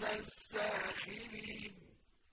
silence.